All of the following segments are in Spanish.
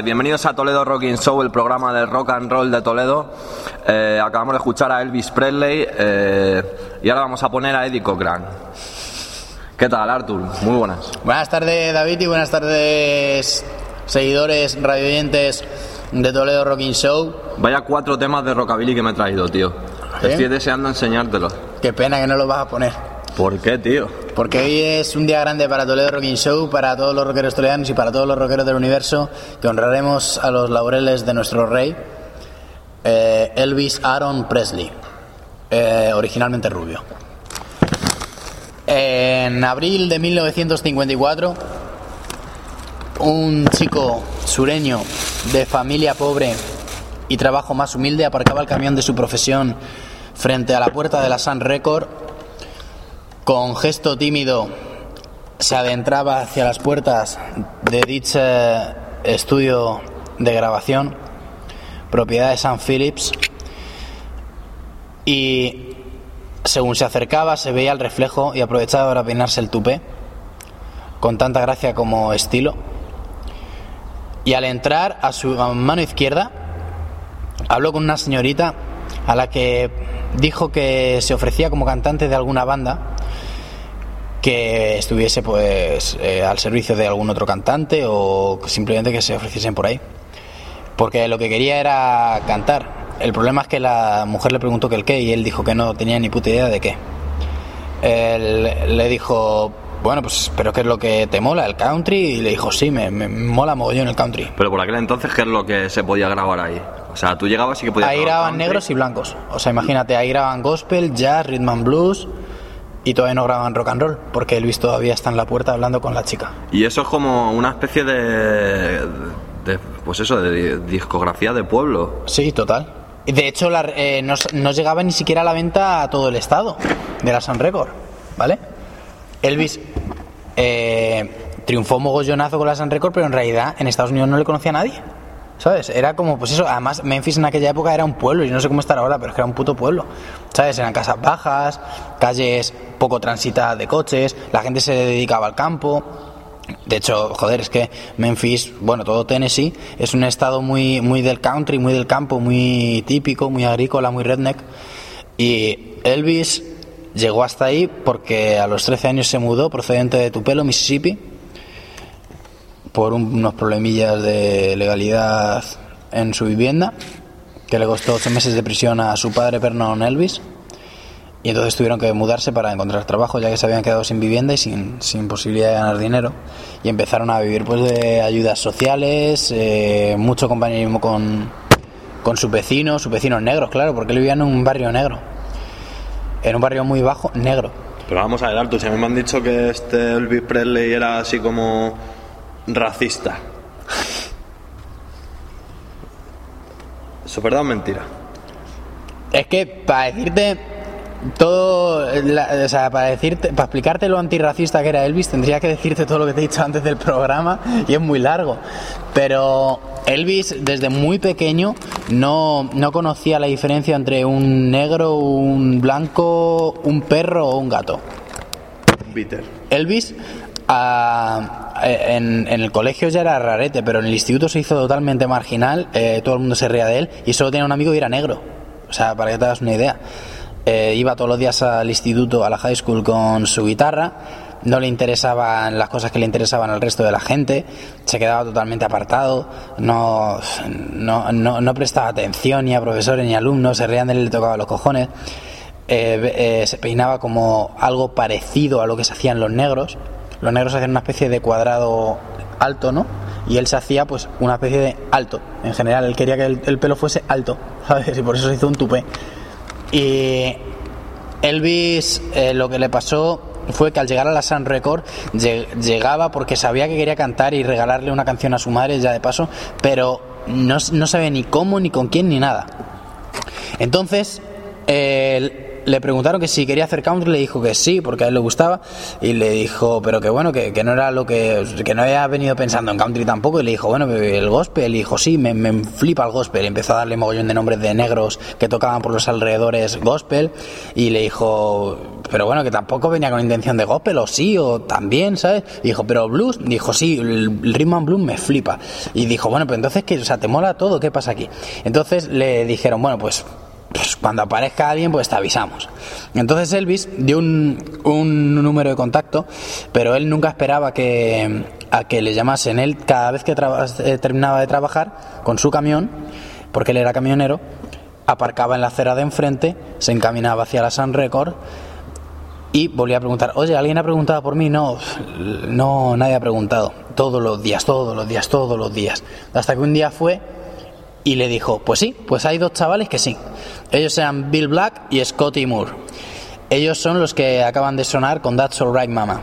tardes, bienvenidos a Toledo Rocking Show, el programa de rock and roll de Toledo. Eh, acabamos de escuchar a Elvis Presley eh, y ahora vamos a poner a Eddie Cochran. ¿Qué tal, Artur? Muy buenas. Buenas tardes, David, y buenas tardes, seguidores, radioyentes de Toledo Rocking Show. Vaya cuatro temas de rockabilly que me he traído, tío. Estoy deseando enseñártelos. Qué pena que no lo vas a poner. ¿Por qué, tío? Porque hoy es un día grande para Toledo Rocking Show, para todos los rockeros toledanos y para todos los rockeros del universo, que honraremos a los laureles de nuestro rey, eh, Elvis Aaron Presley, eh, originalmente rubio. En abril de 1954, un chico sureño de familia pobre y trabajo más humilde aparcaba el camión de su profesión frente a la puerta de la Sun Record con gesto tímido se adentraba hacia las puertas de dicho estudio de grabación, propiedad de San Phillips, y según se acercaba se veía el reflejo y aprovechaba para peinarse el tupé, con tanta gracia como estilo. Y al entrar a su mano izquierda, habló con una señorita a la que dijo que se ofrecía como cantante de alguna banda que estuviese pues eh, al servicio de algún otro cantante o simplemente que se ofreciesen por ahí. Porque lo que quería era cantar. El problema es que la mujer le preguntó que el qué y él dijo que no tenía ni puta idea de qué. Él le dijo bueno pues pero qué es lo que te mola el country y le dijo sí me, me mola mogollón el country Pero por aquel entonces, ¿qué es lo que se podía grabar ahí? O sea, tú llegabas y que podías ahí grabar graban country. negros y blancos. O sea imagínate ahí graban gospel jazz rhythm and blues y todavía no graban rock and roll porque Elvis todavía está en la puerta hablando con la chica Y eso es como una especie de, de pues eso, de discografía de pueblo. Sí, total. De hecho, la- eh, no llegaba ni siquiera a la venta a todo el estado de la Sun Record, ¿vale? Elvis eh, triunfó mogollonazo con la Sun Record, pero en realidad en Estados Unidos no le conocía a nadie, ¿sabes? Era como, pues eso, además Memphis en aquella época era un pueblo, y no sé cómo estará ahora, pero es que era un puto pueblo, ¿sabes? Eran casas bajas, calles poco transitadas de coches, la gente se dedicaba al campo, de hecho, joder, es que Memphis, bueno, todo Tennessee, es un estado muy, muy del country, muy del campo, muy típico, muy agrícola, muy redneck. Y Elvis llegó hasta ahí porque a los 13 años se mudó procedente de Tupelo, Mississippi, por un- unos problemillas de legalidad en su vivienda, que le costó 8 meses de prisión a su padre Vernon Elvis. Y entonces tuvieron que mudarse para encontrar trabajo, ya que se habían quedado sin vivienda y sin, sin posibilidad de ganar dinero. Y empezaron a vivir pues de ayudas sociales, eh, mucho compañerismo con, con sus vecinos, sus vecinos negros, claro, porque él vivía en un barrio negro. En un barrio muy bajo, negro. Pero vamos a ver, Artur, si a mí me han dicho que este Elvis Presley era así como racista. ¿Eso es verdad o mentira? Es que para decirte todo, la- o sea, para decirte, para explicarte lo antirracista que era Elvis, tendría que decirte todo lo que te he dicho antes del programa y es muy largo. Pero Elvis desde muy pequeño no, no conocía la diferencia entre un negro, un blanco, un perro o un gato. Peter. Elvis ah, eh, en, en el colegio ya era rarete, pero en el instituto se hizo totalmente marginal, eh, todo el mundo se ría de él y solo tenía un amigo y era negro. O sea, para que te hagas una idea. Eh, iba todos los días al instituto, a la high school con su guitarra, no le interesaban las cosas que le interesaban al resto de la gente, se quedaba totalmente apartado, no, no, no, prestaba atención ni a profesores ni a alumnos, se reían de él y le tocaba los cojones eh, eh, se peinaba como algo parecido a lo que se hacían los negros. Los negros hacían una especie de cuadrado alto, ¿no? Y él se hacía pues una especie de alto. En general, él quería que el, el pelo fuese alto, ¿sabes? Y por eso se hizo un tupé. Y Elvis eh, lo que le pasó fue que al llegar a la Sun Record lle- llegaba porque sabía que quería cantar y regalarle una canción a su madre ya de paso, pero no, no sabía ni cómo, ni con quién, ni nada. Entonces, él le preguntaron que si quería hacer country, le dijo que sí, porque a él le gustaba, y le dijo, pero que bueno, que, que no era lo que, que no había venido pensando en country tampoco, y le dijo, bueno, el gospel, y dijo, sí, me, me flipa el gospel, y empezó a darle mogollón de nombres de negros que tocaban por los alrededores gospel, y le dijo, pero bueno, que tampoco venía con intención de gospel, o sí, o también, ¿sabes? Y dijo, pero blues, dijo, sí, el rhythm and blues me flipa, y dijo, bueno, pues entonces, que, o sea, te mola todo, ¿qué pasa aquí? Entonces le dijeron, bueno, pues pues cuando aparezca alguien, pues te avisamos. Entonces Elvis dio un, un número de contacto, pero él nunca esperaba que, a que le llamasen. Él, cada vez que eh, terminaba de trabajar con su camión, porque él era camionero, aparcaba en la acera de enfrente, se encaminaba hacia la Sun Record y volvía a preguntar, oye, ¿alguien ha preguntado por mí? No, no, nadie ha preguntado. Todos los días, todos los días, todos los días. Hasta que un día fue y le dijo, pues sí, pues hay dos chavales que sí. Ellos eran Bill Black y Scotty Moore. Ellos son los que acaban de sonar con That's Alright Mama.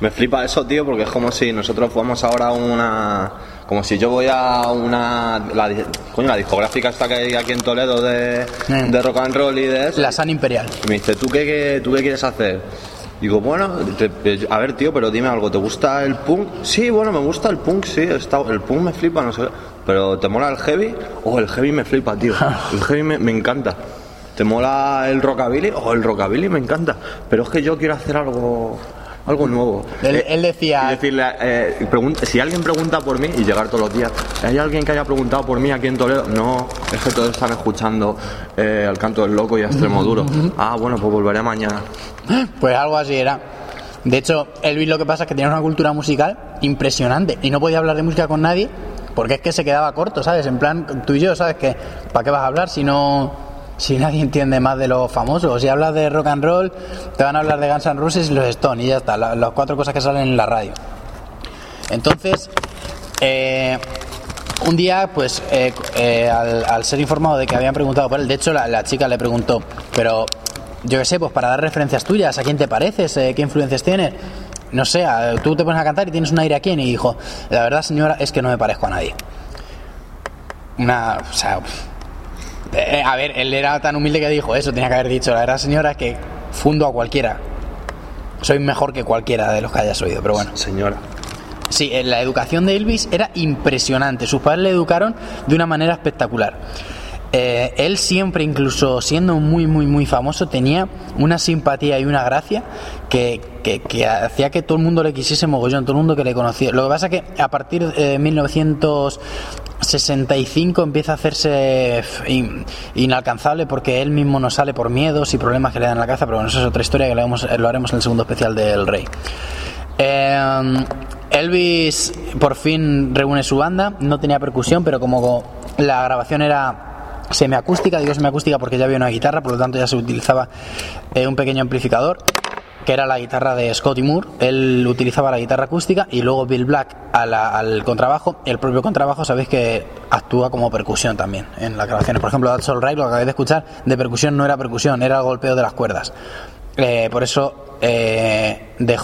Me flipa eso, tío, porque es como si nosotros fuéramos ahora a una. Como si yo voy a una. La, coño, la discográfica esta que hay aquí en Toledo de, Mm. de rock and roll y de eso. La San Imperial. Y me dice, ¿tú qué, qué- ¿tú qué quieres hacer? Digo, bueno, te- a ver, tío, pero dime algo, ¿te gusta el punk? Sí, bueno, me gusta el punk, sí, está, el punk me flipa, no sé. Pero ¿te mola el heavy? Oh, el heavy me flipa, tío. El heavy me, me encanta. ¿Te mola el rockabilly? Oh, el rockabilly me encanta. Pero es que yo quiero hacer algo, algo nuevo. Él, Eh, y decía, decirle, eh, si alguien pregunta por mí y llegar todos los días, ¿hay alguien que haya preguntado por mí aquí en Toledo? No, es que todos están escuchando eh, al canto del loco y a extremo duro. Ah, bueno, pues volveré mañana. pues algo así era. De hecho, Elvis lo que pasa es que tenía una cultura musical impresionante y no podía hablar de música con nadie porque es que se quedaba corto, ¿sabes? En plan, tú y yo, ¿sabes? Que ¿Para qué vas a hablar si no... Si nadie entiende más de los famosos, si hablas de rock and roll, te van a hablar de Guns N' Roses y los Stones y ya está, la- las cuatro cosas que salen en la radio. Entonces, eh, un día, pues, eh, eh, al, ser informado de que habían preguntado por él, de hecho, la, la chica le preguntó, pero yo qué sé, pues para dar referencias tuyas, ¿a quién te pareces? Eh, ¿Qué influencias tienes? No sé, tú te pones a cantar y tienes un aire a quién, y dijo, la verdad, señora, es que no me parezco a nadie. Una, o sea, eh, a ver, él era tan humilde que dijo eso, tenía que haber dicho, la verdad, señora, es que fundo a cualquiera. Soy mejor que cualquiera de los que hayas oído, pero bueno. Señora. Sí, eh, la educación de Elvis era impresionante. Sus padres le educaron de una manera espectacular. Eh, él siempre, incluso siendo muy, muy, muy famoso, tenía una simpatía y una gracia que, que- que hacía que todo el mundo le quisiese mogollón, todo el mundo que le conocía. Lo que pasa es que a partir de 1965 empieza a hacerse inalcanzable porque él mismo no sale por miedos y problemas que le dan a la cabeza, pero bueno, eso es otra historia que lo haremos, lo haremos en el segundo especial del Rey. Eh, Elvis por fin reúne su banda, no tenía percusión, pero como la grabación era semiacústica, digo semiacústica porque ya había una guitarra, por lo tanto ya se utilizaba eh, un pequeño amplificador, que era la guitarra de Scotty Moore. Él utilizaba la guitarra acústica y luego Bill Black al contrabajo. El propio contrabajo, sabéis que actúa como percusión también en las grabaciones. Por ejemplo, That's All Right, lo que acabáis de escuchar, de percusión no era percusión, era el golpeo de las cuerdas. Eh, por eso eh, DJ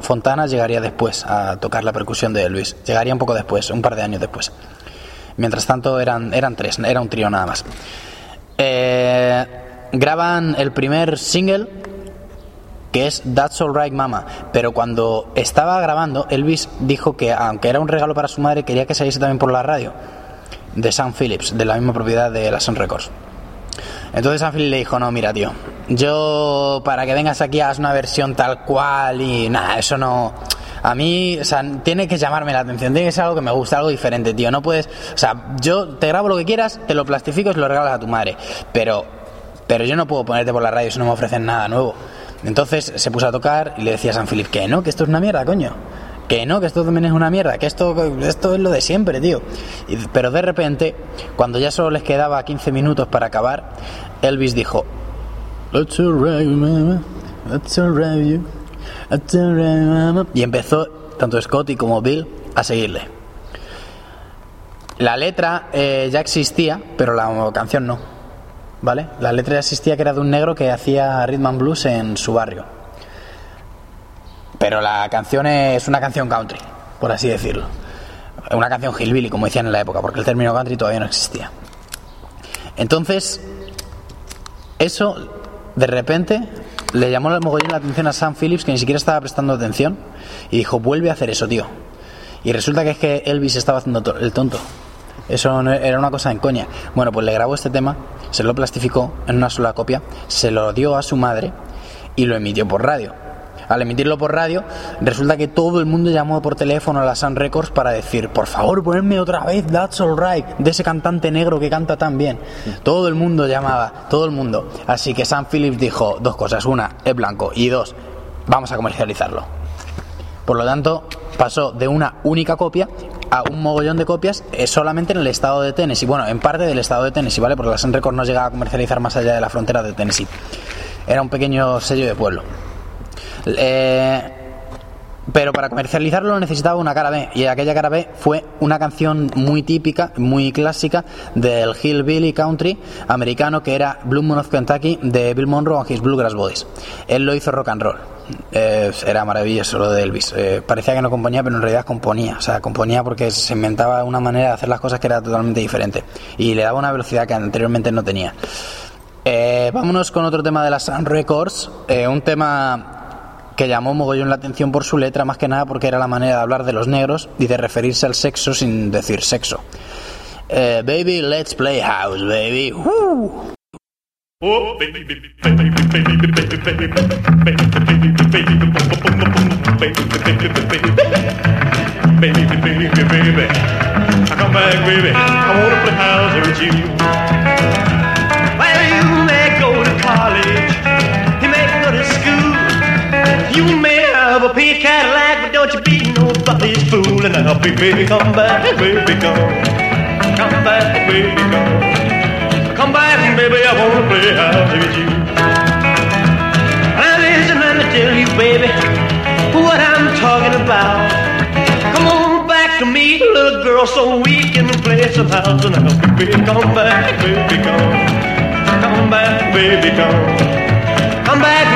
Fontana llegaría después a tocar la percusión de Elvis. Llegaría un poco después, un par de años después. Mientras tanto eran, eran tres, era un trío nada más. Eh, graban el primer single que es That's Alright Mama, pero cuando estaba grabando Elvis dijo que aunque era un regalo para su madre quería que saliese también por la radio de Sam Phillips, de la misma propiedad de la Sun Records. Entonces Sam Phillips le dijo, no, mira tío, yo para que vengas aquí hagas una versión tal cual y nada, eso no... A mí, o sea, tiene que llamarme la atención, tiene que ser algo que me gusta, algo diferente, tío. No puedes, o sea, yo te grabo lo que quieras, te lo plastifico y lo regalas a tu madre. Pero, pero yo no puedo ponerte por la radio si no me ofrecen nada nuevo. Entonces se puso a tocar y le decía a San Philip que no, que esto es una mierda, coño. Que no, que esto también es una mierda, que esto, esto es lo de siempre, tío. Y- pero de repente, cuando ya solo les quedaba 15 minutos para acabar, Elvis dijo, mama. Y empezó tanto Scotty como Bill a seguirle. La letra eh, ya existía, pero la canción no. ¿Vale? La letra existía que era de un negro que hacía rhythm and blues en su barrio. Pero la canción es una canción country, por así decirlo. Una canción hillbilly, como decían en la época, porque el término country todavía no existía. Entonces, eso de repente le llamó el mogollón la atención a Sam Phillips, que ni siquiera estaba prestando atención, y dijo, vuelve a hacer eso, tío. Y resulta que es que Elvis estaba haciendo el tonto. Eso no era una cosa en coña. Bueno, pues le grabó este tema, se lo plastificó en una sola copia, se lo dio a su madre y lo emitió por radio. Al emitirlo por radio, resulta que todo el mundo llamó por teléfono a la Sun Records para decir, por favor, ponedme otra vez That's Alright, de ese cantante negro que canta tan bien. Todo el mundo llamaba, todo el mundo. Así que Sam Phillips dijo dos cosas. Una, es blanco. Y dos, vamos a comercializarlo. Por lo tanto, pasó de una única copia a un mogollón de copias eh, solamente en el estado de Tennessee. Bueno, en parte del estado de Tennessee, ¿vale? Porque la Sun Records no llegaba a comercializar más allá de la frontera de Tennessee. Era un pequeño sello de pueblo. Eh, pero para comercializarlo necesitaba una cara B y aquella cara B fue una canción muy típica, muy clásica del hillbilly country americano que era Blue Moon of Kentucky de Bill Monroe and His Bluegrass Boys. Él lo hizo rock and roll. Eh, era maravilloso lo de Elvis. Eh, parecía que no componía, pero en realidad componía. O sea, componía porque se inventaba una manera de hacer las cosas que era totalmente diferente y le daba una velocidad que anteriormente no tenía. Eh, vámonos con otro tema de las Sun Records, eh, un tema que llamó mogollón la atención por su letra, más que nada porque era la manera de hablar de los negros y de referirse al sexo sin decir sexo. Eh, baby, let's play house, baby. Woo. Oh, baby, baby, baby, baby, baby, baby, baby, baby, baby, baby, baby, you may have a pink Cadillac, but don't you be nobody's fool. And now, baby, come back, baby, come, come back, baby, come. Come back, baby, I wanna play house with you. Now let me tell you, baby, what I'm talking about. Come on back to me, little girl, so we can play some house and now, baby, come back, baby, come. Come back, baby, come.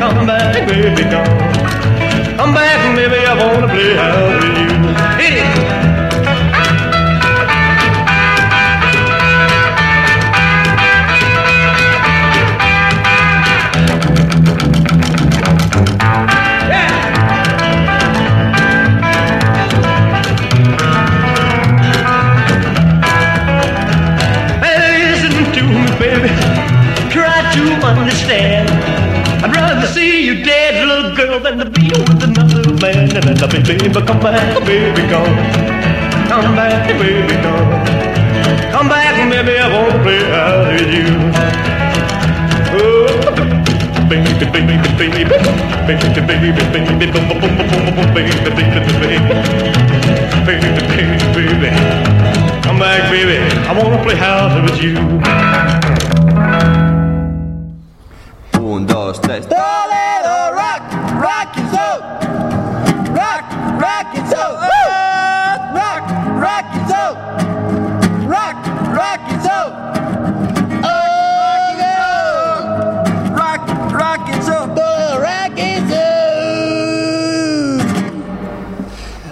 Come back, baby, come. Come back, baby, I wanna play house with you. Hit it. Understand. Girl, than to be with another man. And then, baby, come back, baby, come. Come back, baby, come. Come back, baby, I won't play out with you. Oh, baby, baby, baby, baby, baby, baby, baby, baby, baby, baby, baby, baby. Come back, baby. I wanna play house with you.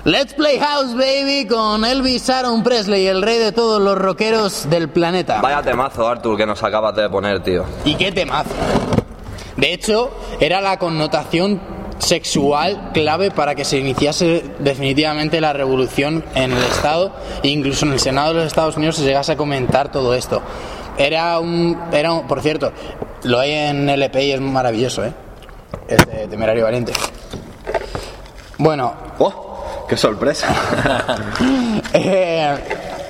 Let's play house, baby, con Elvis Aaron Presley, el rey de todos los rockeros del planeta. Vaya temazo, Artur, que nos acabas de poner, tío. Y qué temazo. De hecho, era la connotación sexual clave para que se iniciase definitivamente la revolución en el Estado e incluso en el Senado de los Estados Unidos se llegase a comentar todo esto. Era un, era un- por cierto, lo hay en LP y es maravilloso, ¿eh? Este temerario valiente. Bueno, ¡Oh! ¡Qué sorpresa! eh,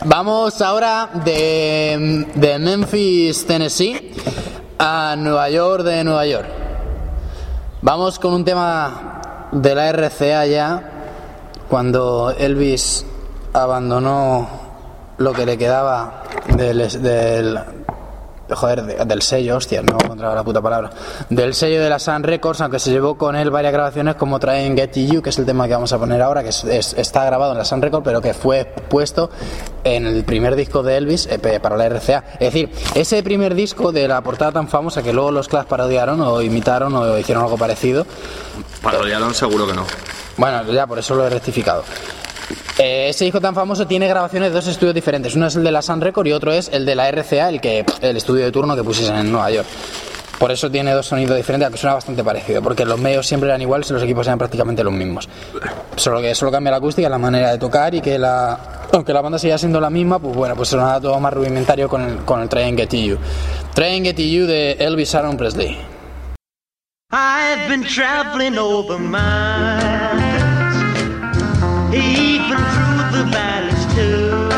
vamos ahora de, de Memphis, Tennessee, a Nueva York de Nueva York. Vamos con un tema de la RCA ya, cuando Elvis abandonó lo que le quedaba del, del, joder, de- del sello, hostia, no encontraba la puta palabra, del sello de la Sun Records, aunque se llevó con él varias grabaciones como traen Get You, que es el tema que vamos a poner ahora, que es- es- está grabado en la Sun Records, pero que fue puesto en el primer disco de Elvis eh, para la RCA. Es decir, ese primer disco de la portada tan famosa que luego los Clash parodiaron o imitaron o hicieron algo parecido, Parodiaron seguro que no. bueno, ya por eso lo he rectificado. Eh, ese disco tan famoso tiene grabaciones de dos estudios diferentes. Uno es el de la Sun Record y otro es el de la RCA, el que el estudio de turno que pusiesen en Nueva York. Por eso tiene dos sonidos diferentes, aunque suena bastante parecido, porque los medios siempre eran iguales y los equipos eran prácticamente los mismos. Solo que solo cambia la acústica, la manera de tocar y que la aunque la banda siga siendo la misma, pues bueno, pues sonaba todo más rudimentario con el, con el Try and Get You. Try and Get You de Elvis Aaron Presley. I've been traveling over miles, even through the valleys too.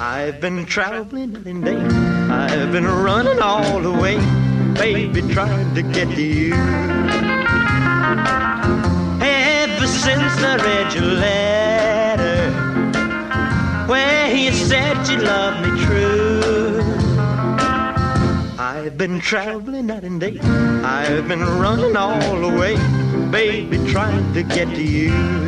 I've been traveling and day. I've been running all the way, baby, trying to get to you. Ever since I read your letter, where you said you loved me true. I've been traveling night and day. I've been running all the way, baby, trying to get to you.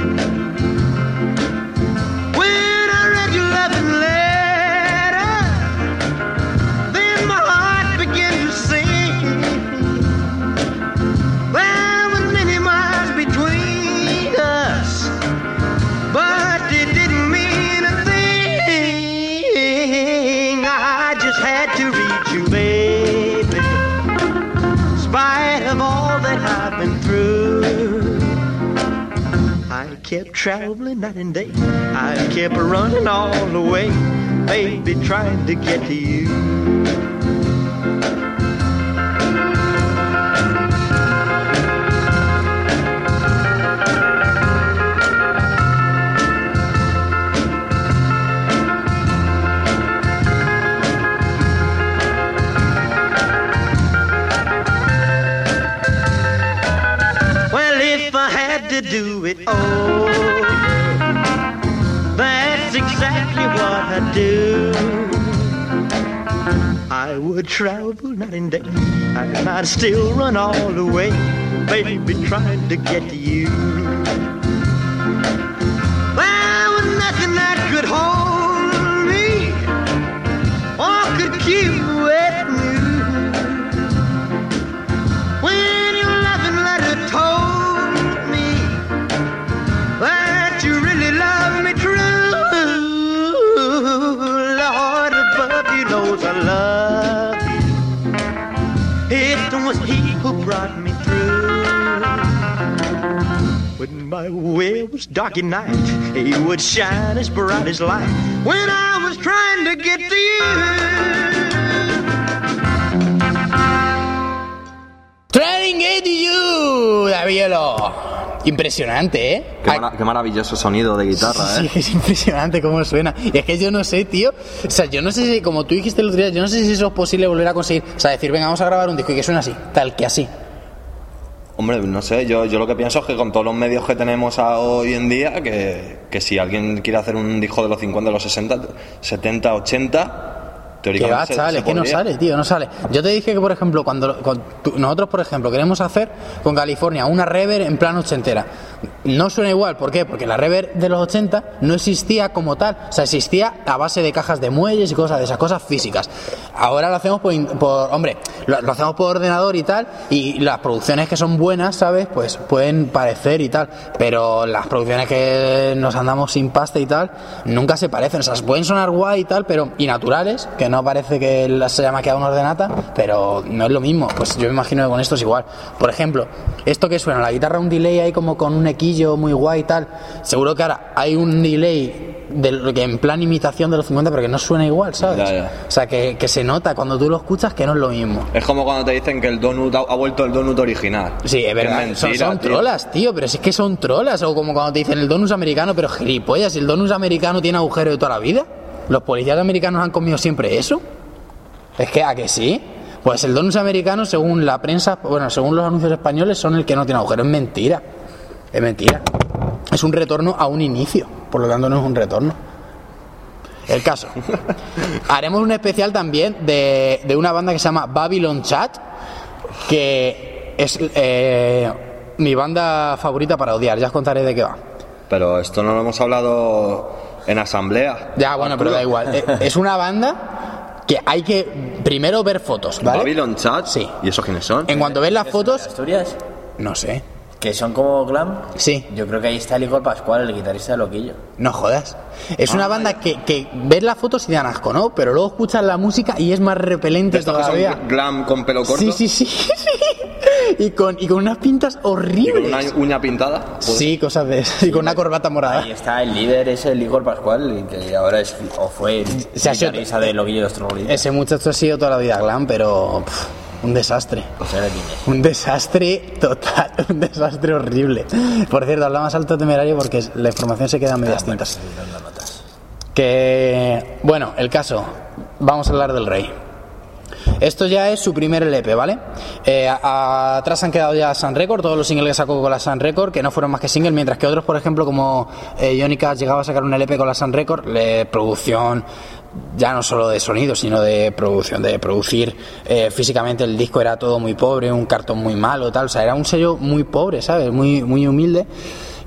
Kept traveling night and day. I kept running all the way, baby, trying to get to you. Would travel night and day, and I'd still run all the way, baby, trying to get to you. My way was dark at night, He would shine as bright as light. When I was trying to get to you. Trying to Get to You, Davielo. Impresionante, ¿eh? Qué, mara- qué maravilloso sonido de guitarra, Sí, ¿eh? es impresionante cómo suena. Y es que yo no sé, tío. O sea, yo no sé si, como tú dijiste el otro día, yo no sé si eso es posible volver a conseguir. O sea, decir, venga, vamos a grabar un disco y que suene así, tal que así. Hombre, no sé, yo, yo lo que pienso es que con todos los medios que tenemos hoy en día, que, que si alguien quiere hacer un disco de los 50, de los 60, 70, 80, Que va, se- se que no sale, tío, no sale. Yo te dije que, por ejemplo, cuando nosotros, por ejemplo, queremos hacer con California una rever en plan ochentera. No suena igual, ¿por qué? Porque la rever de los 80 no existía como tal. O sea, existía a base de cajas de muelles y cosas de esas, cosas físicas. Ahora lo hacemos por, hombre, lo, hacemos por ordenador y tal, y las producciones que son buenas, ¿sabes? Pues pueden parecer y tal, pero las producciones que nos andamos sin pasta y tal, nunca se parecen. O sea, pueden sonar guay y tal, pero y naturales, que no parece que se llama quedado una ordenata, pero no es lo mismo. Pues yo me imagino que con esto es igual. Por ejemplo, esto que suena, la guitarra un delay ahí como con un equillo muy guay y tal. Seguro que ahora hay un delay de lo que en plan imitación de los 50, pero que no suena igual, ¿sabes? Ya, ya. O sea, que, que se nota cuando tú lo escuchas que no es lo mismo. Es como cuando te dicen que el donut ha, ha vuelto el donut original. Sí, es verdad. Son, mentira, son tío. trolas, tío, pero si es que son trolas. O como cuando te dicen el donus americano, pero gilipollas, el donus americano tiene agujero de toda la vida. ¿Los policías americanos han comido siempre eso? Es que, ¿a que sí? Pues el donus americano, según la prensa, bueno, según los anuncios españoles, son el que no tiene agujero. Es mentira. Es mentira. Es un retorno a un inicio. Por lo tanto, no es un retorno. El caso. Haremos un especial también de, de una banda que se llama Babylon Chat, que es eh, mi banda favorita para odiar. Ya os contaré de qué va. Pero esto no lo hemos hablado en asamblea. Ya, bueno, pero da igual. Es una banda que hay que primero ver fotos, ¿vale? Babylon Chat. Sí. ¿Y esos quiénes son? En cuanto ves las fotos, Asturias, no sé. Que son como glam. Sí. Yo creo que ahí está el Igor Pascual, el guitarrista de Loquillo. No jodas. Es Ah, una banda que, que ves las fotos y te dan asco, ¿no? Pero luego escuchas la música y es más repelente ¿Estos que todavía. son glam con pelo corto? Sí, sí, sí. y, con, y con unas pintas ¿Y con horribles. una uña pintada? Pues, Sí, cosas de eso. Y con una corbata morada. Ahí está el líder, es el Igor Pascual, que ahora es, o fue el Se ha sido- guitarrista de Loquillo Trogloditas. Ese muchacho ha sido toda la vida glam, pero pff, un desastre. Ahora tiene. Un desastre total, un desastre horrible. Por cierto, habla más alto temerario porque la información se queda a medias tintas. Que, bueno, el caso, vamos a hablar del rey. Esto ya es su primer LP, ¿vale? Eh, a- a- atrás han quedado ya Sun Record, todos los singles que sacó con la Sun Record, que no fueron más que singles, mientras que otros, por ejemplo, como eh, Johnny Cash llegaba a sacar un LP con la Sun Record, le, producción ya no solo de sonido, sino de producción, de producir eh, físicamente el disco era todo muy pobre, un cartón muy malo, tal, o sea, era un sello muy pobre, ¿sabes? Muy, muy humilde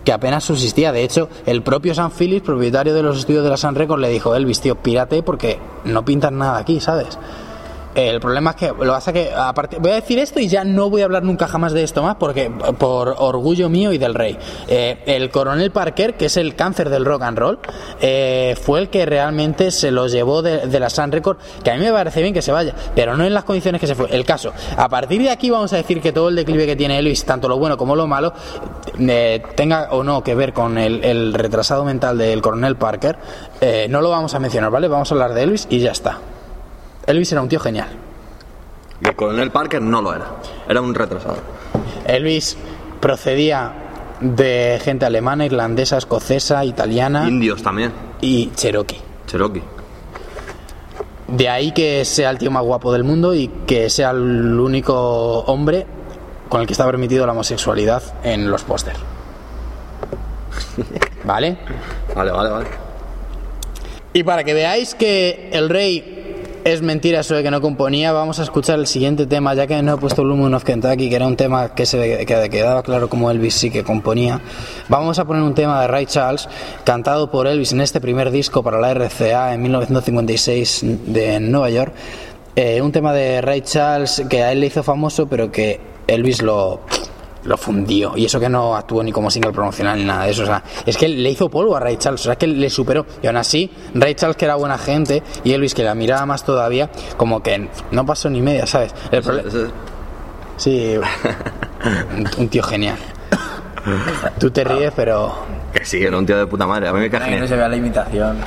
que apenas subsistía. De hecho, el propio San Phillips, propietario de los estudios de la Sun Record, le dijo, Elvis, tío, pírate porque no pintas nada aquí, ¿sabes? El problema es que lo que pasa es que aparte, voy a decir esto y ya no voy a hablar nunca jamás de esto más porque por orgullo mío y del rey. Eh, el coronel Parker, que es el cáncer del rock and roll, eh, fue el que realmente se lo llevó de, la Sun Record, que a mí me parece bien que se vaya, pero no en las condiciones que se fue. El caso, a partir de aquí vamos a decir que todo el declive que tiene Elvis, tanto lo bueno como lo malo, eh, tenga o no que ver con el, el retrasado mental del coronel Parker, eh, no lo vamos a mencionar, ¿vale? Vamos a hablar de Elvis y ya está. Elvis era un tío genial. Y el coronel Parker no lo era. Era un retrasado. Elvis procedía de gente alemana, irlandesa, escocesa, italiana Indios también. y cherokee. Cherokee. De ahí que sea el tío más guapo del mundo y que sea el único hombre con el que está permitido la homosexualidad en los pósters. ¿Vale? Vale, vale, vale. Y para que veáis que el rey es mentira eso de que no componía, vamos a escuchar el siguiente tema, ya que no he puesto Blue Moon of Kentucky, que era un tema que se que quedaba claro como Elvis sí que componía. Vamos a poner un tema de Ray Charles, cantado por Elvis en este primer disco para la RCA en 1956 de Nueva York. Eh, un tema de Ray Charles que a él le hizo famoso, pero que Elvis lo lo fundió. Y eso que no actuó ni como single promocional ni nada de eso. O sea, es que le hizo polvo a Ray Charles. O sea, es que le superó. Y aún así, Ray Charles, que era buena gente, y Elvis, que la miraba más todavía, como que no pasó ni media, ¿sabes? El Ese- Sí, un tío genial. Tú te ríes, pero Que sí, era un tío de puta madre. A mí me que no se vea la imitación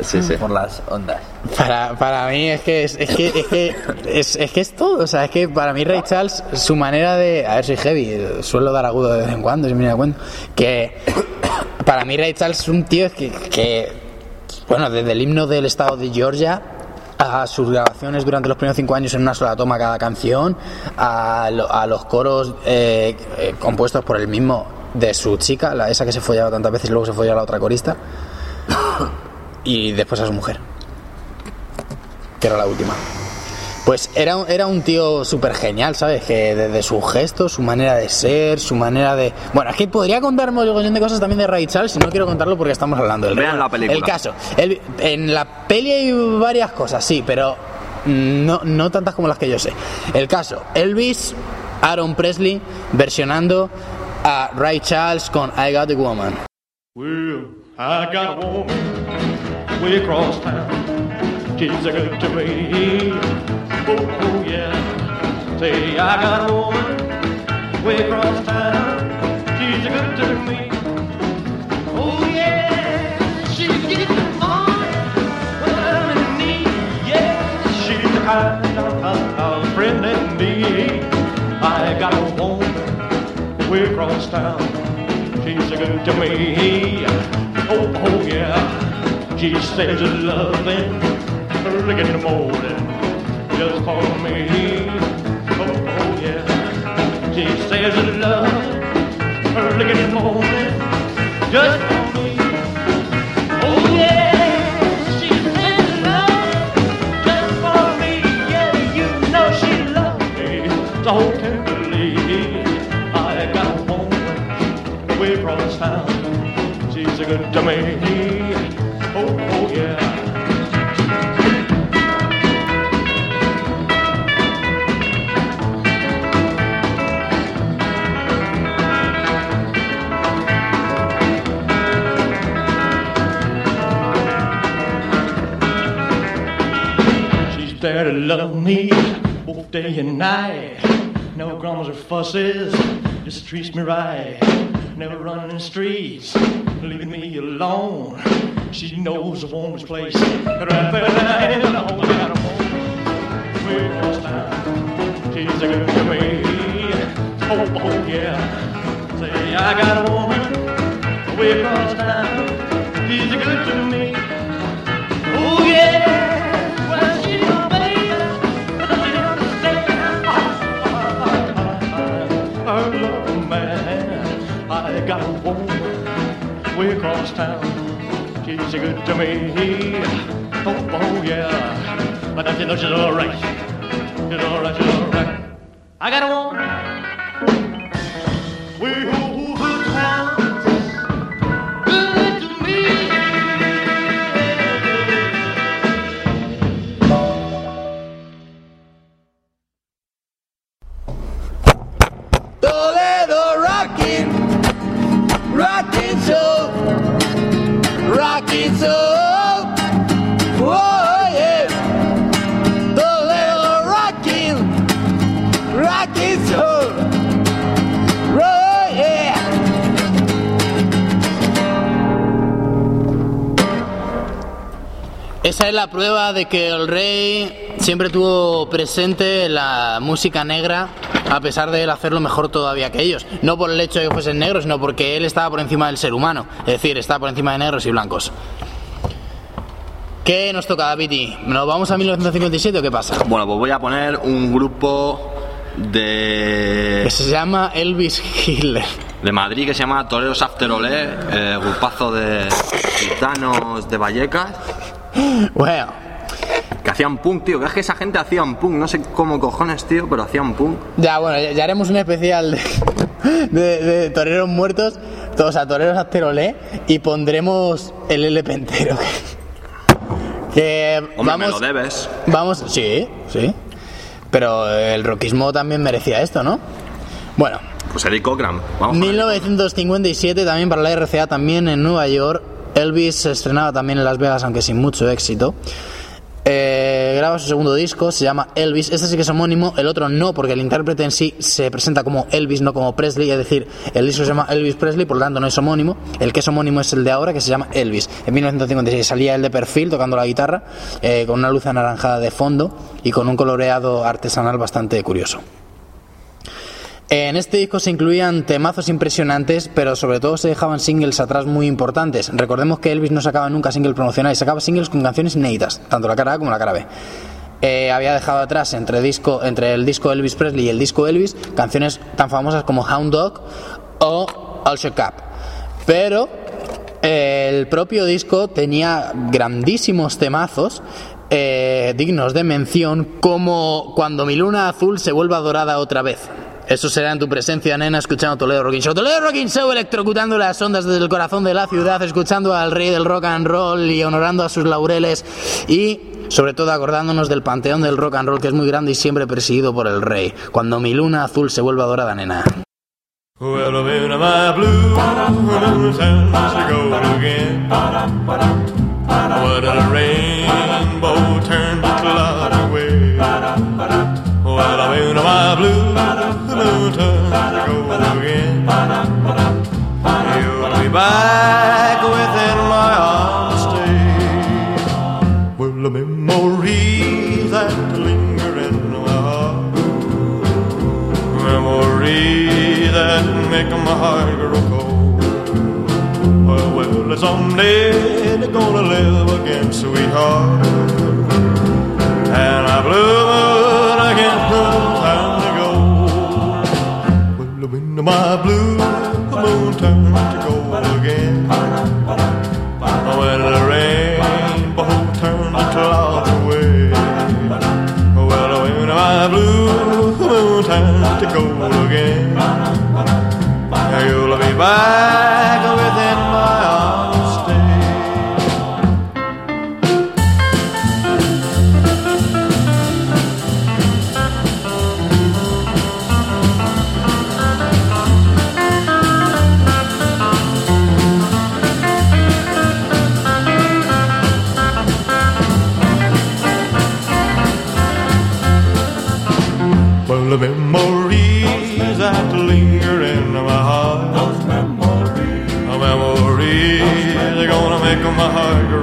Sí, sí. por las ondas. para, para mí es que es, es que es que es, es que es todo. O sea, es que para mí Ray Charles, su manera de. A ver, soy heavy, suelo dar agudo de vez en cuando, si me da cuenta. Que para mí Ray Charles es un tío que, que bueno, desde el himno del estado de Georgia a sus grabaciones durante los primeros cinco años en una sola toma cada canción, a, lo- a los coros eh, eh, compuestos por el mismo de su chica, la, esa que se follaba tantas veces y luego se follaba a la otra corista, y después a su mujer, que era la última. Pues era, un- era un tío súper genial, ¿sabes? Que desde su gesto, su manera de ser, su manera de... Bueno, es que podría contar un montón de cosas también de Ray Charles y no quiero contarlo porque estamos hablando del Vean la película. El caso, el- en la peli hay varias cosas, sí, pero no, no tantas como las que yo sé. El caso, Elvis, Aaron Presley, versionando a Ray Charles con I Got the Woman. Well, I got a woman way across town. She's a good to me. Oh, oh, yeah. Say, I got a woman way across town. She's a good to me. Oh, yeah. She's getting on what I'm in need. Yeah, she's the kind of friend that me. I got a woman way across town. She's so good to me. Oh, oh yeah. She says it's loving. Look in the morning. Just for me. Oh, oh yeah. She says it's loving. Look in the morning. Just for me. Oh yeah. The whole town. Town. She's a good to me. Oh, oh yeah. She's there to love me both day and night. No grumbles or fusses, just treats me right. Never running in the streets, leaving me alone. She knows a woman's place. Right there, lying on that woman. Way across town, she's a good to me. Oh, oh yeah. Say I got a woman across town. She's a good to me. Woman way across town. She's good to me. Oh, oh yeah. But don't you know she's alright. She's alright, she's alright. I got a woman Esa es la prueba de que el rey siempre tuvo presente la música negra, a pesar de él hacerlo mejor todavía que ellos. No por el hecho de que fuesen negros, sino porque él estaba por encima del ser humano. Es decir, estaba por encima de negros y blancos. ¿Qué nos toca, Davidi? ¿Nos vamos a 1957 o qué pasa? Bueno, pues voy a poner un grupo de, Que se llama Elvis Hitler. de Madrid que se llama Toreros After Olé, eh, grupazo de gitanos de Vallecas, Bueno, que hacían punk, tío, que es que esa gente hacían punk, no sé cómo cojones, tío, pero hacían punk. ya bueno, ya, ya haremos un especial de, de- de toreros muertos, o sea, toreros asterolé, y pondremos el LP entero. Que Hombre, me vamos, lo debes. Vamos, sí, sí. Pero el rockismo también merecía esto, ¿no? Bueno, Pues Eric Cochran, vamos. con él. 1957 también para la RCA, también en Nueva York. Elvis se estrenaba también en Las Vegas, aunque sin mucho éxito. Eh, graba su segundo disco, se llama Elvis. Este sí que es homónimo, el otro no, porque el intérprete en sí se presenta como Elvis, no como Presley. Es decir, el disco se llama Elvis Presley, por lo tanto no es homónimo. El que es homónimo es el de ahora, que se llama Elvis. En 1956 salía él de perfil tocando la guitarra, eh, con una luz anaranjada de fondo y con un coloreado artesanal bastante curioso. En este disco se incluían temazos impresionantes, pero sobre todo se dejaban singles atrás muy importantes. Recordemos que Elvis no sacaba nunca single promocional, sacaba singles con canciones inéditas, tanto la cara A como la cara B. Eh, había dejado atrás entre, disco, entre el disco Elvis Presley y el disco Elvis canciones tan famosas como Hound Dog o All Shook Up. Pero eh, el propio disco tenía grandísimos temazos eh, dignos de mención, como Cuando mi luna azul se vuelva dorada otra vez. Eso será en tu presencia, nena, escuchando Toledo Rocking Show. Toledo Rocking Show, electrocutando las ondas desde el corazón de la ciudad, escuchando al rey del rock and roll y honorando a sus laureles y, sobre todo, acordándonos del panteón del rock and roll que es muy grande y siempre presidido por el rey. Cuando mi luna azul se vuelva dorada, nena. Well, I'm in my blue times to go again. You'll be back within my arms stay. Well, the memories that linger in my heart memory that make my heart grow cold. Well, well, someday they're gonna live again, sweetheart. And I blew moon my blue moon turns to gold again, when the rainbow turns to clouds away. Well, when my blue moon turns to gold again. You'll be back the memories that linger in my heart. Those memories. The memories are gonna make my heart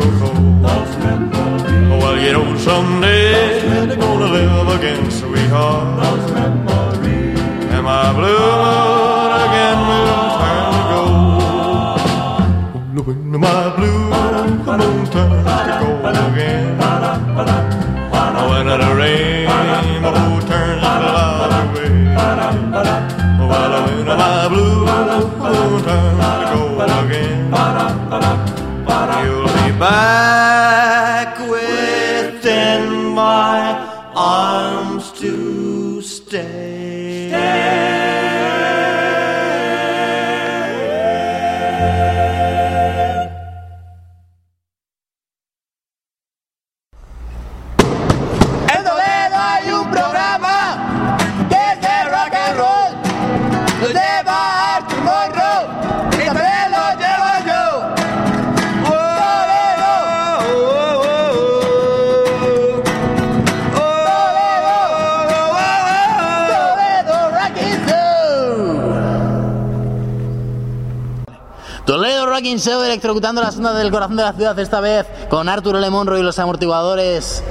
del corazón de la ciudad esta vez con Arturo Lemonro y los amortiguadores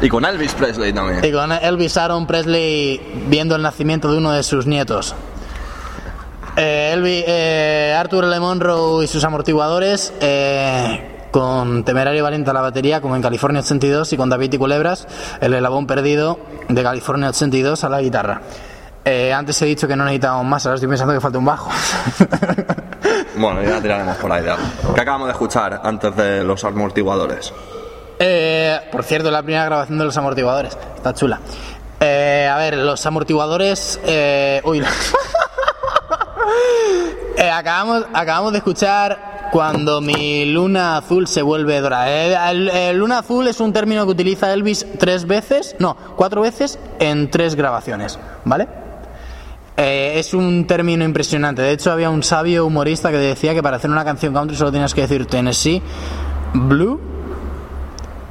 Y con Elvis Presley también. y con Elvis Aaron Presley viendo el nacimiento de uno de sus nietos. Eh, Elvi- eh, Arturo Lemonro y sus amortiguadores eh, con Temerario Valiente a la batería como en California 82 y con David y Culebras el eslabón perdido de California 82 a la guitarra. Eh, antes he dicho que no necesitábamos más, ahora estoy pensando que falta un bajo. Bueno, ya tiraremos por ahí algo. ¿Qué acabamos de escuchar antes de los amortiguadores? Eh, por cierto, la primera grabación de los amortiguadores. Está chula. Eh, a ver, los amortiguadores. eh, uy. Eh, acabamos, acabamos de escuchar cuando mi luna azul se vuelve dorada. El, el luna azul es un término que utiliza Elvis tres veces, no, cuatro veces en tres grabaciones, ¿vale? Eh, es un término impresionante. De hecho, había un sabio humorista que decía que para hacer una canción country solo tienes que decir Tennessee, Blue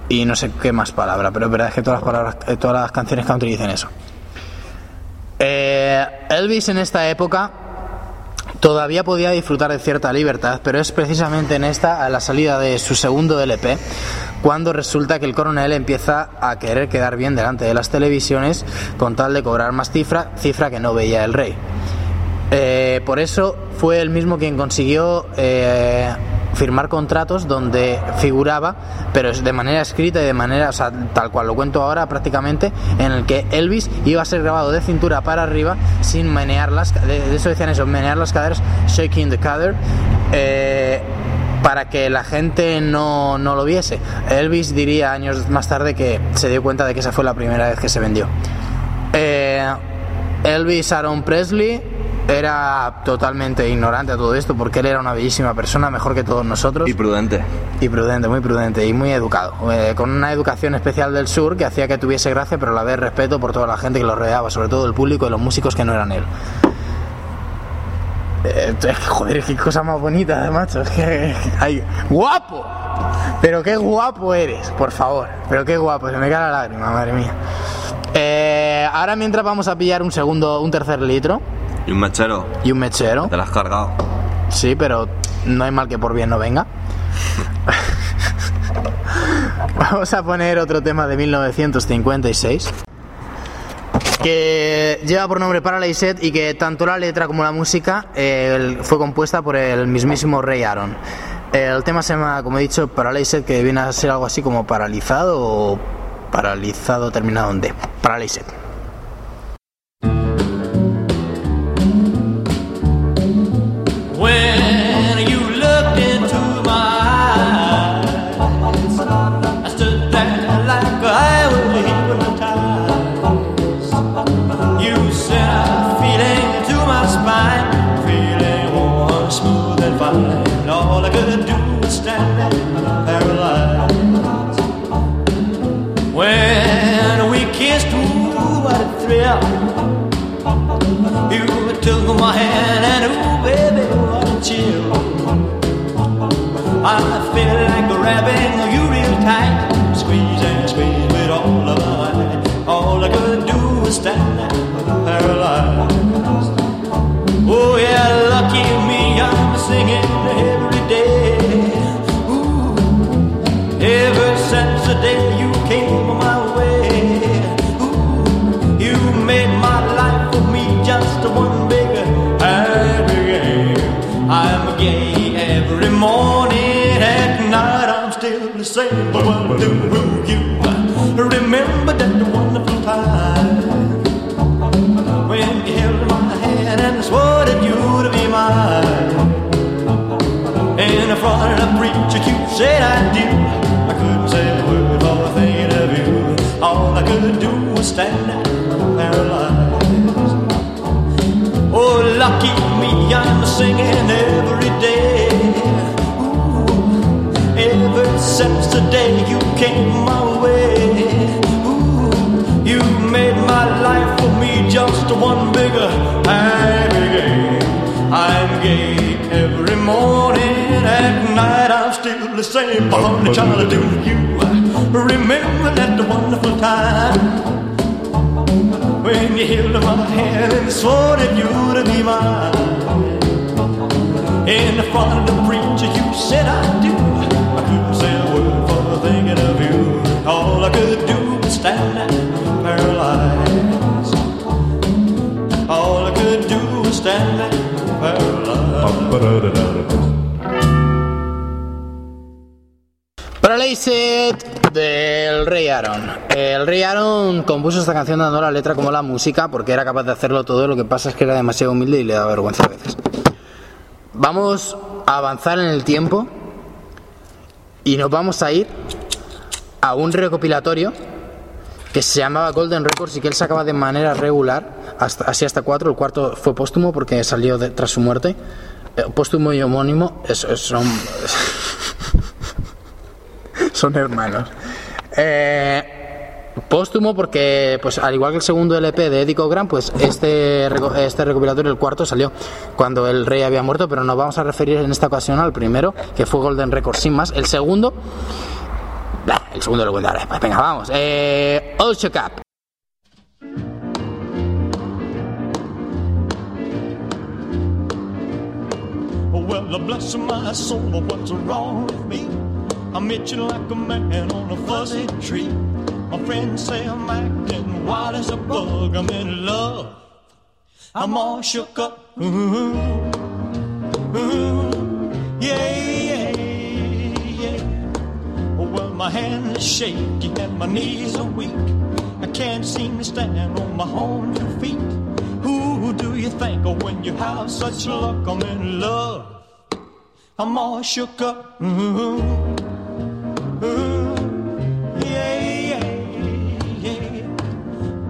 y no sé qué más palabra, pero es verdad es que todas las palabras, eh, todas las canciones country dicen eso. Eh, Elvis en esta época todavía podía disfrutar de cierta libertad, pero es precisamente en esta, a la salida de su segundo LP, cuando resulta que el coronel empieza a querer quedar bien delante de las televisiones con tal de cobrar más cifra, cifra que no veía el rey. Eh, por eso fue él mismo quien consiguió eh, firmar contratos donde figuraba, pero de manera escrita y de manera, o sea, tal cual lo cuento ahora prácticamente, en el que Elvis iba a ser grabado de cintura para arriba sin menear las, de eso decían eso, menear las caderas, shaking the cader, eh, para que la gente no, no lo viese. Elvis diría años más tarde que se dio cuenta de que esa fue la primera vez que se vendió. Eh, Elvis Aaron Presley era totalmente ignorante a todo esto porque él era una bellísima persona, mejor que todos nosotros. Y prudente. Y prudente, muy prudente y muy educado. Eh, con una educación especial del sur que hacía que tuviese gracia, pero a la vez respeto por toda la gente que lo rodeaba, sobre todo el público y los músicos que no eran él. Eh, es que, joder, qué cosa más bonita, macho. Es que. ay, ¡Guapo! Pero qué guapo eres, por favor. Pero qué guapo, se me cae la lágrima, madre mía. Eh, ahora mientras vamos a pillar un segundo, un tercer litro Y un mechero. y un mechero. Te lo has cargado. Sí, pero no hay mal que por bien no venga. Vamos a poner otro tema de 1956 que lleva por nombre Paralyzed y que tanto la letra como la música eh, fue compuesta por el mismísimo Ray Aaron. El tema se llama, como he dicho, Paralyzed, que viene a ser algo así como paralizado o paralizado terminado en D. Paralyzed. Took my hand and ooh, baby, what a chill. I feel like grabbing you real tight, squeeze and squeeze with all of my. All I could do was stand there, paralyzed. Morning, at night I'm still the same. But what do you remember that wonderful time? when you held my hand and swore that you'd be mine. In the front of the preacher, you said I do. I couldn't say a word for thinking of you. All I could do was stand there paralyzed. Oh, lucky me, I'm singing every day. Since the day you came my way. Ooh, you made my life for me just one bigger happy game. I'm gay every morning, at night I'm still the same. But honey, child, do you remember that wonderful time? When you held my hand and swore that you'd be mine. In the front of the preacher, you said I do. Thinking. All I could do was stand. All I could do was stand del Rey Aaron. El Rey Aaron compuso esta canción dando la letra como la música porque era capaz de hacerlo todo. Lo que pasa es que era demasiado humilde y le da vergüenza a veces. Vamos a avanzar en el tiempo y nos vamos a ir a un recopilatorio que se llamaba Golden Records y que él sacaba de manera regular, así hasta cuatro. El cuarto fue póstumo porque salió tras su muerte. Eh, póstumo y homónimo es- son, son hermanos. Eh, póstumo porque, pues al igual que el segundo LP de Eddie Cochran, pues este, este recopilatorio, el cuarto, salió cuando el rey había muerto, pero nos vamos a referir en esta ocasión al primero, que fue Golden Records sin más. El segundo, el segundo lo cuento ahora después. Venga, vamos. Eh. Oh, well, bless my soul, what's wrong with me? I'm itching like a man on a fuzzy tree. My friends say I'm acting wild as a bug. I'm in love. I'm all shook up. Ooh, ooh, yeah. My hands are shaky and my knees are weak. I can't seem to stand on my own two feet. Who do you think of when you have such luck? I'm in love. I'm all shook up. Ooh, ooh, yeah, yeah, yeah.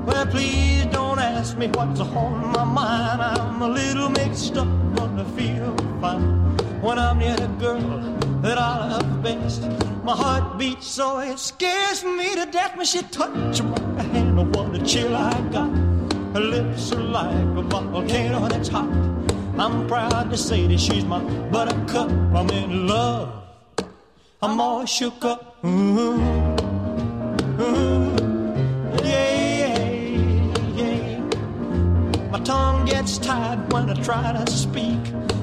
Well, please don't ask me what's on my mind. I'm a little mixed up, but I feel fine when I'm near the girl that I love best. My heart beats so it scares me to death when she touches my hand. Oh, what a chill I got. Her lips are like a volcano that's hot. I'm proud to say that she's my buttercup. I'm in love. I'm all shook up. Ooh, ooh, yeah, yeah, yeah. My tongue gets tied when I try to speak.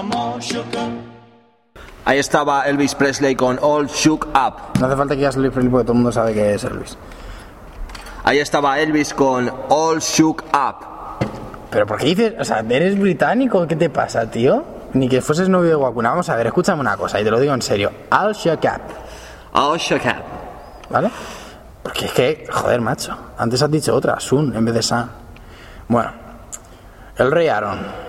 I'm all shook up. Ahí estaba Elvis Presley con All Shook Up. No hace falta que digas Elvis Presley porque todo el mundo sabe que es Elvis. Ahí estaba Elvis con All Shook Up. Pero ¿por qué dices? O sea, ¿eres británico? ¿Qué te pasa, tío? Ni que fueses novio de Wakuna. Vamos a ver, escúchame una cosa y te lo digo en serio. All shook up, All Shook Up. ¿vale? ¿Por qué Que es que, joder, macho. Antes has dicho otra, Sun en vez de San. Bueno, El Rey Aaron.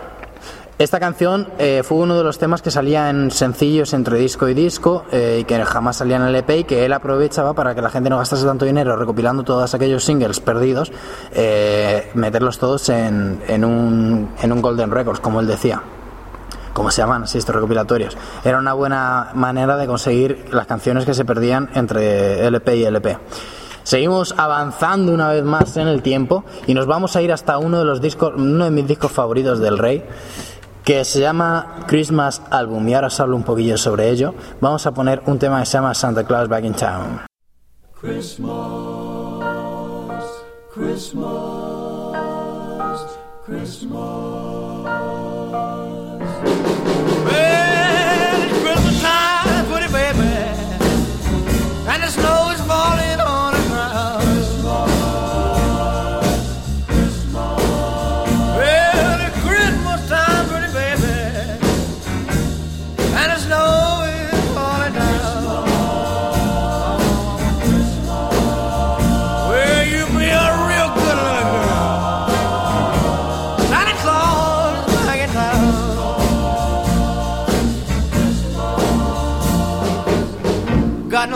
Esta canción eh, fue uno de los temas que salía en sencillos entre disco y disco eh, y que jamás salía en el EP y que él aprovechaba para que la gente no gastase tanto dinero recopilando todos aquellos singles perdidos, eh, meterlos todos en, en un, en un Golden Records, como él decía como se llaman así estos recopilatorios. Era una buena manera de conseguir las canciones que se perdían entre LP y LP. Seguimos avanzando una vez más en el tiempo y nos vamos a ir hasta uno de los discos, uno de mis discos favoritos del Rey, que se llama Christmas Album y ahora os hablo un poquillo sobre ello. Vamos a poner un tema que se llama Santa Claus Back in Town. Well, it's Christmas time, baby, and the snow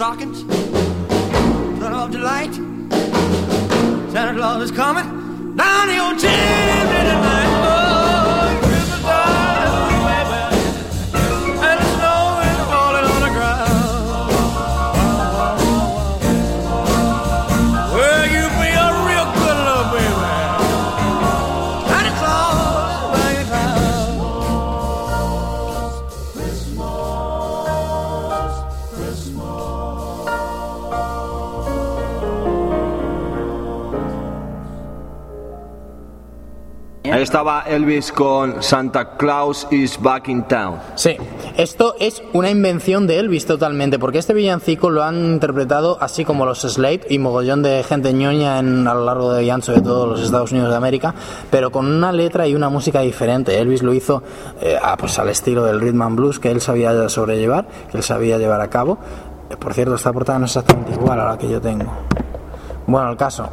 stockings. Estaba Elvis con Santa Claus is back in town. Sí, esto es una invención de Elvis totalmente, porque este villancico lo han interpretado así como los Slade y mogollón de gente ñoña en, a lo largo de y de todos los Estados Unidos de América, pero con una letra y una música diferente. Elvis lo hizo eh, a- pues al estilo del rhythm and blues que él sabía sobrellevar, que él sabía llevar a cabo. Por cierto, esta portada no es exactamente igual a la que yo tengo. Bueno, el caso.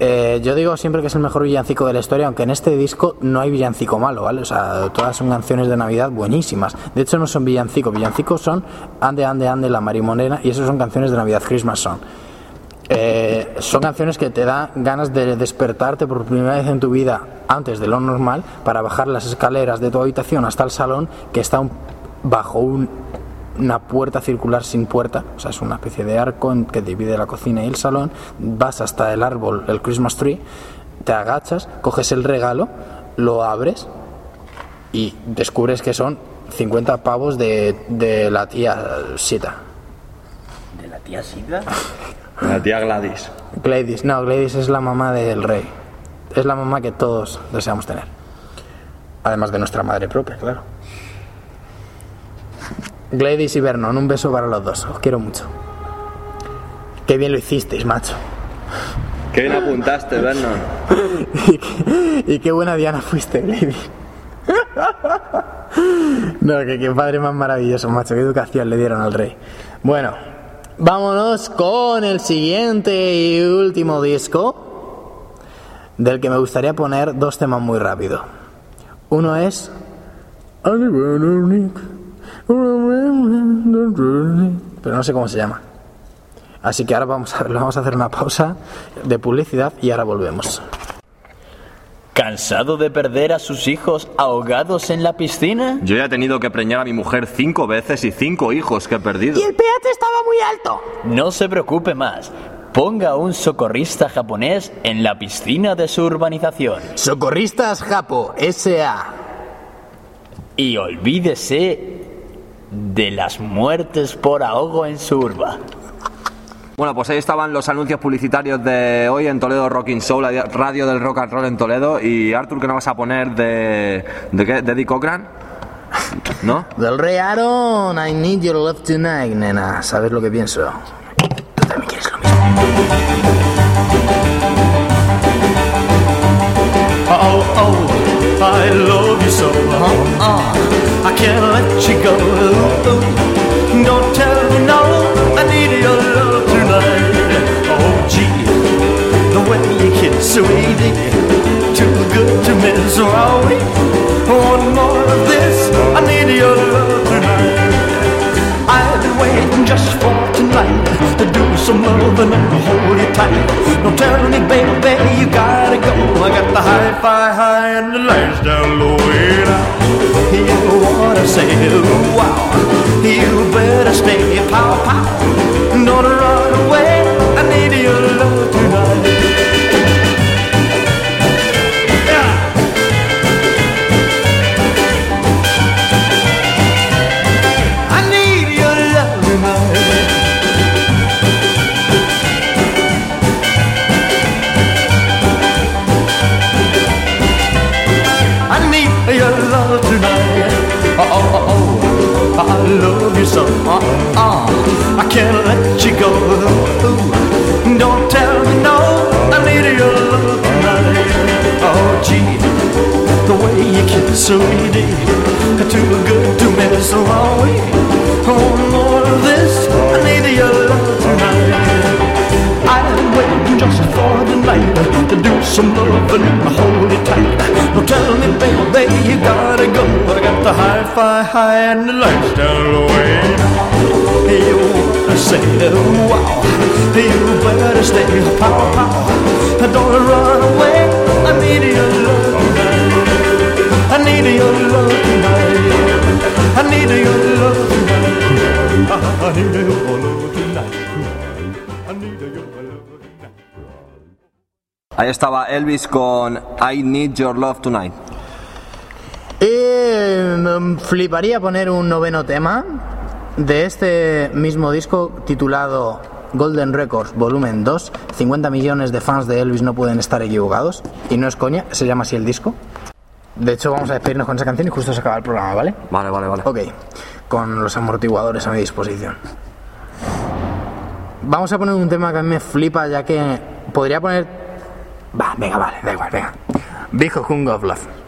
Eh, yo digo siempre que es el mejor villancico de la historia, aunque en este disco no hay villancico malo, ¿vale? O sea, todas son canciones de Navidad buenísimas. De hecho, no son villancicos, villancicos son Ande, Ande, Ande, La Marimonera, y esos son canciones de Navidad, Christmas. Eh, son canciones que te dan ganas de despertarte por primera vez en tu vida antes de lo normal para bajar las escaleras de tu habitación hasta el salón que está un- bajo un- una puerta circular sin puerta, o sea, es una especie de arco en- que divide la cocina y el salón, vas hasta el árbol, el Christmas tree, te agachas, coges el regalo, lo abres y descubres que son 50 pavos de, de la tía Sita. ¿De la tía Sida? La tía Gladys. Gladys, no, Gladys es la mamá del rey. Es la mamá que todos deseamos tener. Además de nuestra madre propia, claro. Gladys y Vernon, un beso para los dos. Os quiero mucho. Qué bien lo hicisteis, macho. Qué bien apuntaste, Vernon. y, qué, y qué buena Diana fuiste, Gladys. no, que qué padre más maravilloso, macho. Qué educación le dieron al rey. Bueno, vámonos con el siguiente y último disco, del que me gustaría poner dos temas muy rápido. Uno es... Pero no sé cómo se llama. Así que ahora vamos a, vamos a hacer una pausa de publicidad y ahora volvemos. ¿Cansado de perder a sus hijos ahogados en la piscina? Yo ya he tenido que preñar a mi mujer cinco veces y cinco hijos que he perdido. el pH estaba muy alto. No se preocupe más. Ponga a un socorrista japonés en la piscina de su urbanización. Socorristas Japo, S.A. Y olvídese de las muertes por ahogo en su urba. Bueno, pues ahí estaban los anuncios publicitarios de hoy en Toledo Rocking Show, la radio del rock and roll en Toledo. Y Arthur, ¿qué nos vas a poner de. ¿De qué? ¿De Eddie Cochran? ¿No? Del Rey Aaron, I need your love tonight, nena. ¿Sabes lo que pienso? Tú también quieres lo mismo. Oh, oh, I love you so. Uh-uh. I can't let you go. Ooh, Don't tell me no. I need your love tonight. Oh, gee, the way you kiss, sweetie, too good to miss. Oh, one more of this. I need your love tonight. Waiting just for tonight to do some loving and hold you tight. Don't tell me, baby, baby, you gotta go. I got the hi-fi high and the lights down low. And I, you wanna say, wow, you better stay, pow, pow. Don't run away. Kiss, sweetie, too good to miss. Oh, one more of this. I need your love tonight. I'm waiting just for the night to do some loving and hold it tight. Don't tell me, baby, you gotta go. I got the hi-fi high and the lights down low. And you wanna say, wow, you better stay, pow, pow. Don't run away. I need your love tonight. I need your love tonight. I need your love tonight. I need your love tonight. I need your love tonight. Ahí estaba Elvis con I Need Your Love Tonight. Y me fliparía poner un noveno tema de este mismo disco titulado Golden Records Volumen 2. 50 millones de fans de Elvis no pueden estar equivocados. Y no es coña, se llama así el disco. De hecho, vamos a despedirnos con esa canción y justo se acaba el programa, ¿vale? Vale, vale, vale. Ok, con los amortiguadores a mi disposición. Vamos a poner un tema que a mí me flipa, ya que podría poner. Va, venga, vale, da igual, venga. Big Hung of Love.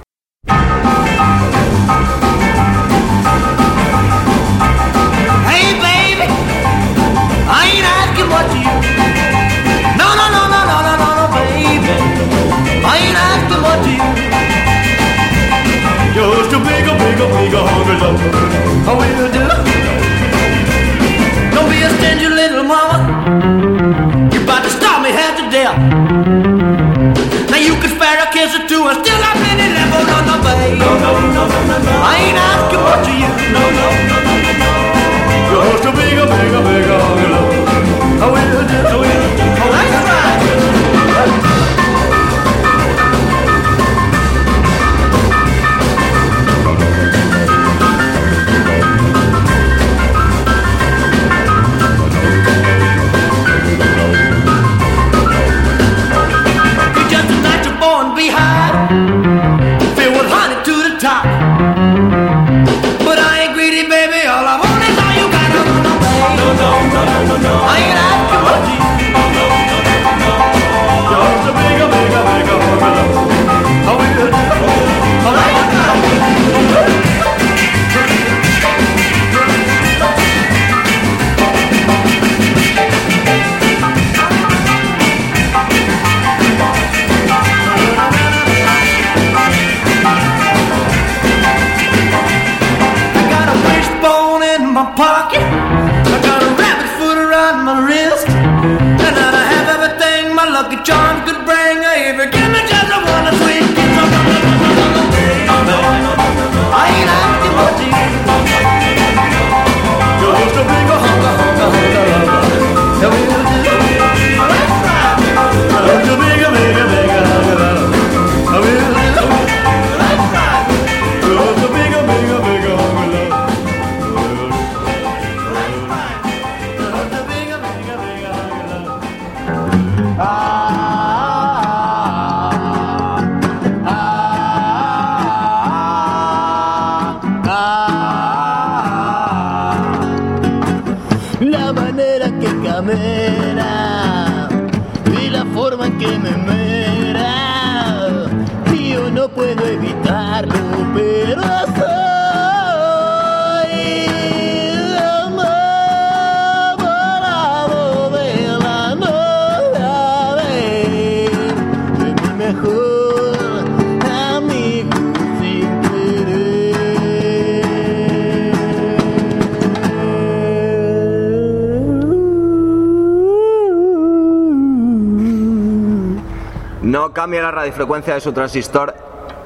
No cambie la radiofrecuencia de su transistor.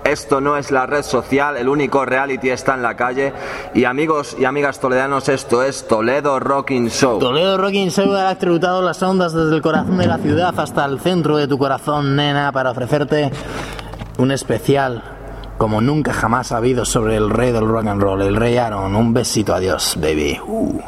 Esto no es la red social, el único reality está en la calle. Y amigos y amigas toledanos, esto es Toledo Rocking Show. Toledo Rocking Show ha tributado las ondas desde el corazón de la ciudad hasta el centro de tu corazón, nena, para ofrecerte un especial como nunca jamás ha habido sobre el rey del rock and roll, el rey Aaron. Un besito, adiós, baby. Uh.